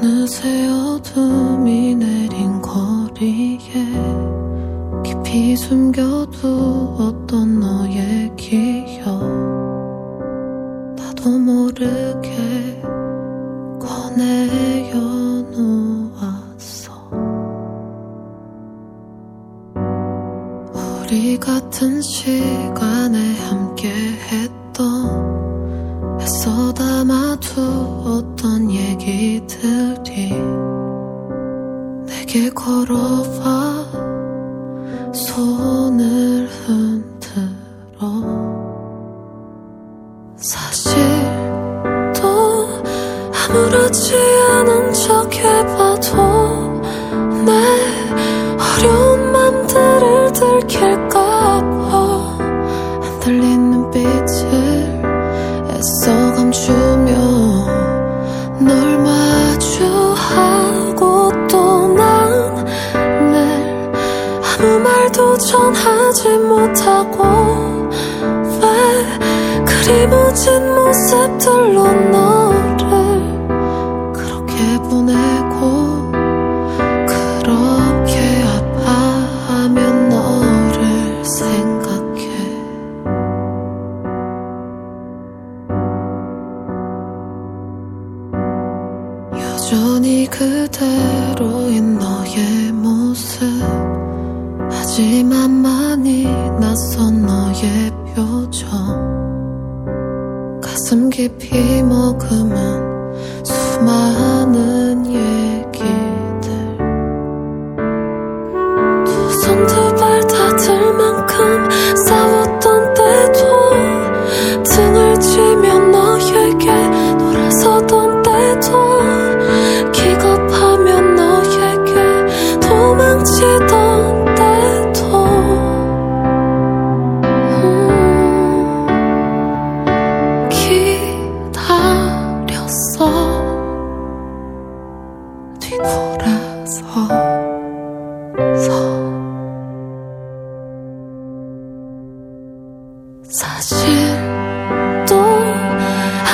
어느새 어둠이 내린 거리에 깊이 숨겨두었던 너의 기억. 나도 모르게 꺼내어 놓았어. 우리 같은 시간에 함께 했던 애써 담아두었던 얘기들이 내게 걸어와 손을 흔들어. 사실 또 아무렇지 않은 척 해봐도 내 어려운 맘들을 들킬 전하지 못하고 왜 그리 무진 모습들로 너를 그렇게 보내고 그렇게 아파하면 너를 생각해. 여전히 그대로인 너의 모습 하지만 많이 낯선 너의 표정. 가슴 깊이 머금은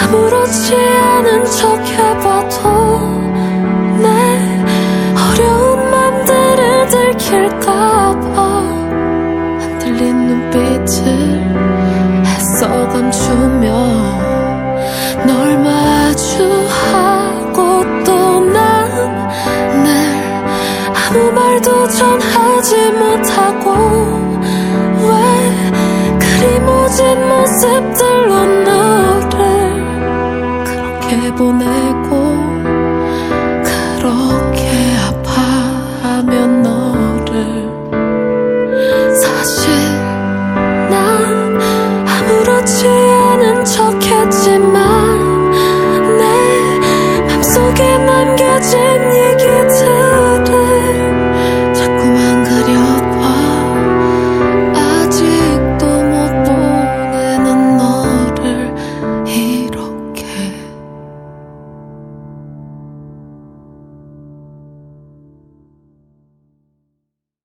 아무렇지 않은 척 해봐도 내 어려운 맘들을 들킬까봐 안 들린 눈빛을 애써 감추며 널 마주하고 또난늘 아무 말도 전하지 못하고 왜 그리 무진 모습들